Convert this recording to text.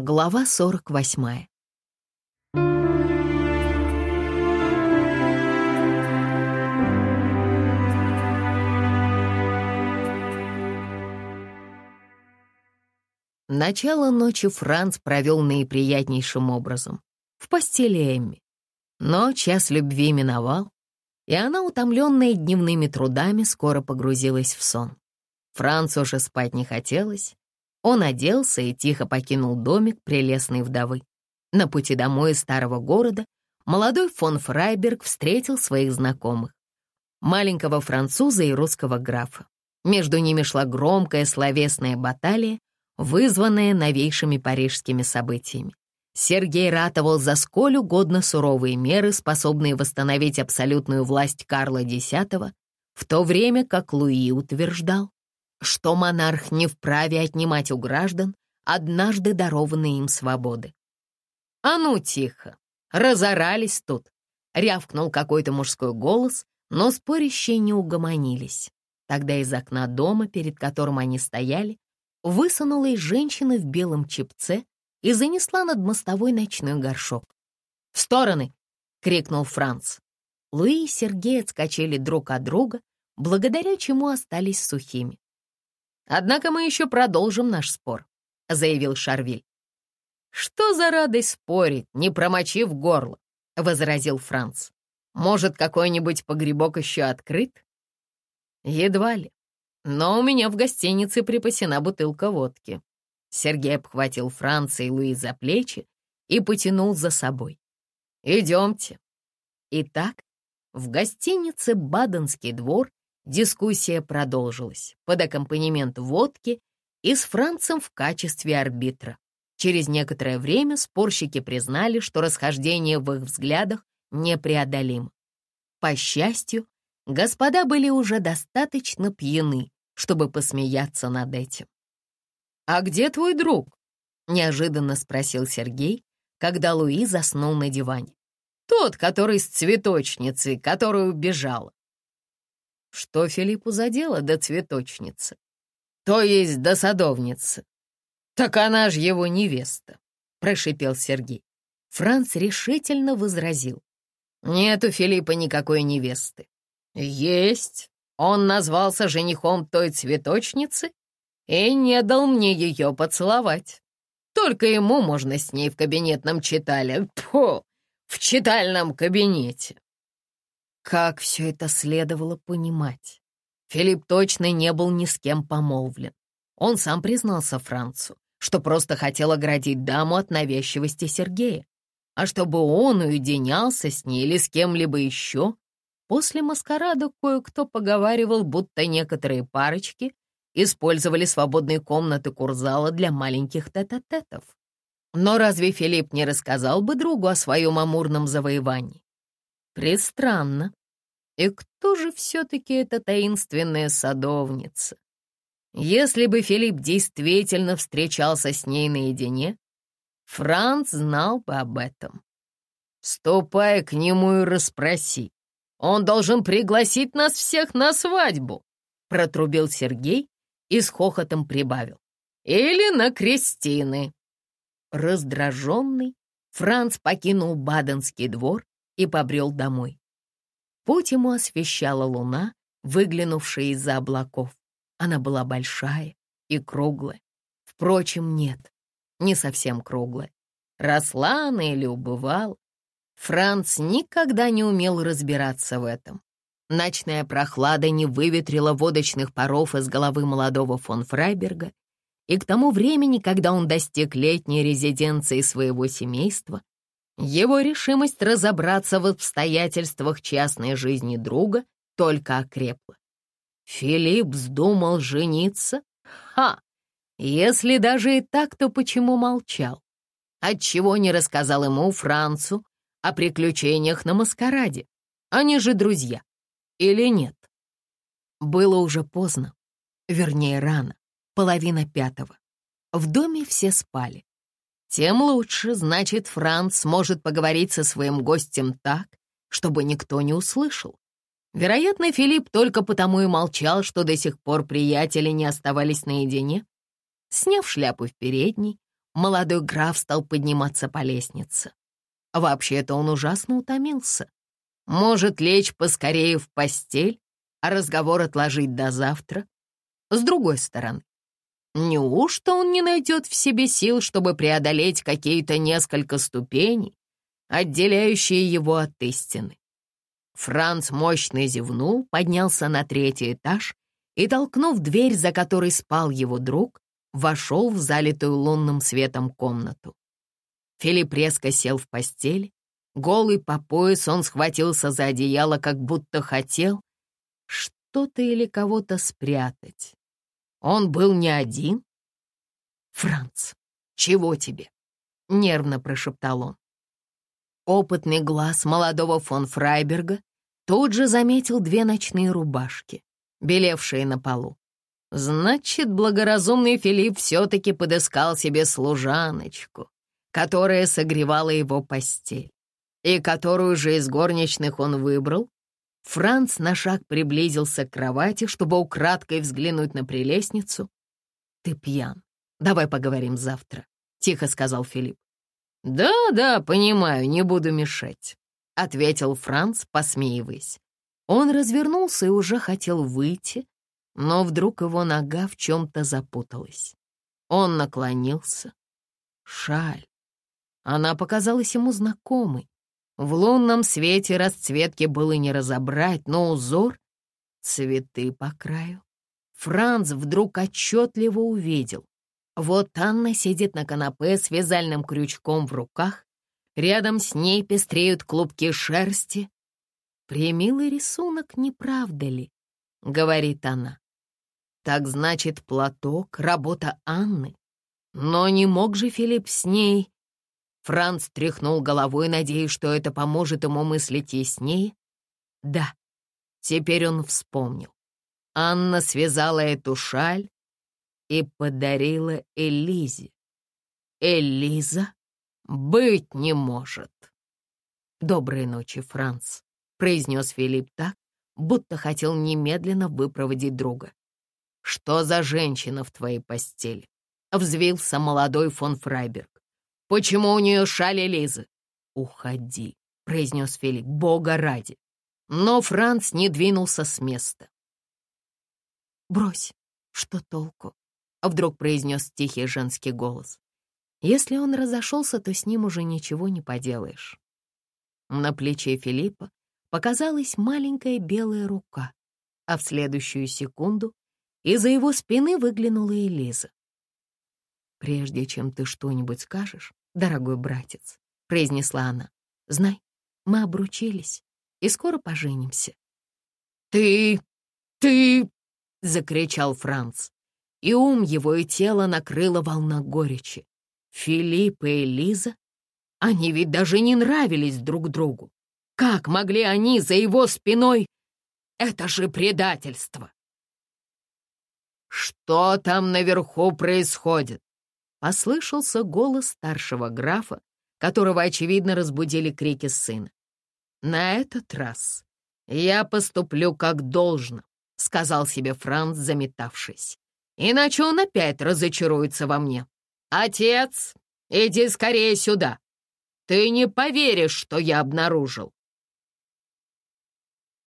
Глава 48. Начало ночи Франц провел наиприятнейшим образом. В постели Эмми. Но час любви миновал, и она, утомленная дневными трудами, скоро погрузилась в сон. Францу уже спать не хотелось, он оделся и тихо покинул домик прелестной вдовы. На пути домой из старого города молодой фон Фрайберг встретил своих знакомых. Маленького француза и русского графа. Между ними шла громкая словесная баталия, вызванная новейшими парижскими событиями. Сергей ратовал за сколь угодно суровые меры, способные восстановить абсолютную власть Карла X, в то время как Луи утверждал, что монарх не вправе отнимать у граждан однажды дарованные им свободы. «А ну, тихо! Разорались тут!» — рявкнул какой-то мужской голос, но спорящие не угомонились. Тогда из окна дома, перед которым они стояли, высунулась женщина в белом чепце и занесла над мостовой ночной горшок. «В стороны!» — крикнул Франц. Луи и Сергей отскочили друг от друга, благодаря чему остались сухими. Однако мы еще продолжим наш спор», — заявил Шарвиль. «Что за радость спорить, не промочив горло?» — возразил Франц. «Может, какой-нибудь погребок еще открыт?» «Едва ли. Но у меня в гостинице припасена бутылка водки». Сергей обхватил Франца и Луи за плечи и потянул за собой. «Идемте». Итак, в гостинице «Баденский двор» Дискуссия продолжилась под аккомпанемент водки и с Францем в качестве арбитра. Через некоторое время спорщики признали, что расхождение в их взглядах непреодолимо. По счастью, господа были уже достаточно пьяны, чтобы посмеяться над этим. «А где твой друг?» — неожиданно спросил Сергей, когда Луи заснул на диване. «Тот, который с цветочницей, которая убежала. Что Филиппу задело до цветочницы? То есть до садовницы. Так она ж его невеста, прошипел Сергей. Франц решительно возразил. Нет у Филиппа никакой невесты. Есть. Он назвался женихом той цветочницы и не дал мне ее поцеловать. Только ему можно с ней в кабинетном читале. Фу, в читальном кабинете. Как все это следовало понимать? Филипп точно не был ни с кем помолвлен. Он сам признался Францу, что просто хотел оградить даму от навязчивости Сергея. А чтобы он уединялся с ней или с кем-либо еще, после маскарада кое-кто поговаривал, будто некоторые парочки использовали свободные комнаты курзала для маленьких тет-а-тетов. Но разве Филипп не рассказал бы другу о своем амурном завоевании? Пристранно. И кто же все-таки эта таинственная садовница? Если бы Филипп действительно встречался с ней наедине, Франц знал бы об этом. «Ступай к нему и расспроси. Он должен пригласить нас всех на свадьбу», — протрубил Сергей и с хохотом прибавил. «Или на крестины». Раздраженный, Франц покинул Баденский двор и побрел домой. Путь ему освещала луна, выглянувшая из-за облаков. Она была большая и круглая. Впрочем, нет, не совсем круглая. Росла она или убывала. Франц никогда не умел разбираться в этом. Ночная прохлада не выветрила водочных паров из головы молодого фон Фрайберга, и к тому времени, когда он достиг летней резиденции своего семейства, его решимость разобраться в обстоятельствах частной жизни друга только окрепла. Филипп вздумал жениться? Ха! Если даже и так, то почему молчал? Отчего не рассказал ему, Францу, о приключениях на маскараде? Они же друзья. Или нет? Было уже поздно, вернее, рано, половина пятого. В доме все спали. Тем лучше, значит, Франц сможет поговорить со своим гостем так, чтобы никто не услышал. Вероятно, Филипп только потому и молчал, что до сих пор приятели не оставались наедине. Сняв шляпу в передней, молодой граф стал подниматься по лестнице. Вообще-то он ужасно утомился. Может лечь поскорее в постель, а разговор отложить до завтра? С другой стороны, неужто он не найдет в себе сил, чтобы преодолеть какие-то несколько ступеней, отделяющие его от истины? Франц мощно зевнул, поднялся на третий этаж и, толкнув дверь, за которой спал его друг, вошел в залитую лунным светом комнату. Филипп резко сел в постель. Голый по пояс он схватился за одеяло, как будто хотел что-то или кого-то спрятать. Он был не один. «Франц, чего тебе?» — нервно прошептал он. Опытный глаз молодого фон Фрайберга тут же заметил две ночные рубашки, белевшие на полу. Значит, благоразумный Филипп все-таки подыскал себе служаночку, которая согревала его постель, и которую же из горничных он выбрал. Франц на шаг приблизился к кровати, чтобы украдкой взглянуть на прелестницу. «Ты пьян. Давай поговорим завтра», — тихо сказал Филипп. «Да, да, понимаю, не буду мешать», — ответил Франц, посмеиваясь. Он развернулся и уже хотел выйти, но вдруг его нога в чем-то запуталась. Он наклонился. Шаль. Она показалась ему знакомой. В лунном свете расцветки было не разобрать, но узор — цветы по краю. Франц вдруг отчетливо увидел. Вот Анна сидит на канапе с вязальным крючком в руках. Рядом с ней пестреют клубки шерсти. «Примилый рисунок, не правда ли?» — говорит она. Так значит, платок — работа Анны. Но не мог же Филипп с ней... Франц тряхнул головой, надеясь, что это поможет ему мыслить яснее. Да, теперь он вспомнил. Анна связала эту шаль и подарила Элизе. Элиза быть не может. «Доброй ночи, Франц», — произнес Филипп так, будто хотел немедленно выпроводить друга. «Что за женщина в твоей постели?» — взвился молодой фон Фрайберг. «Почему у нее шали Лизы?» «Уходи», — произнес Филипп, — «бога ради». Но Франц не двинулся с места. «Брось, что толку?» — вдруг произнес тихий женский голос. «Если он разошелся, то с ним уже ничего не поделаешь». На плече Филиппа показалась маленькая белая рука, а в следующую секунду из-за его спины выглянула Элиза. «Прежде чем ты что-нибудь скажешь, дорогой братец», — произнесла она, — «знай, мы обручились и скоро поженимся». «Ты... ты...» — закричал Франц, и ум его и тело накрыла волна горечи. Филипп и Элиза, они ведь даже не нравились друг другу. Как могли они за его спиной? Это же предательство! «Что там наверху происходит?» Послышался голос старшего графа, которого, очевидно, разбудили крики сына. «На этот раз я поступлю как должно», — сказал себе Франц, заметавшись. «Иначе он опять разочаруется во мне. Отец, иди скорее сюда. Ты не поверишь, что я обнаружил».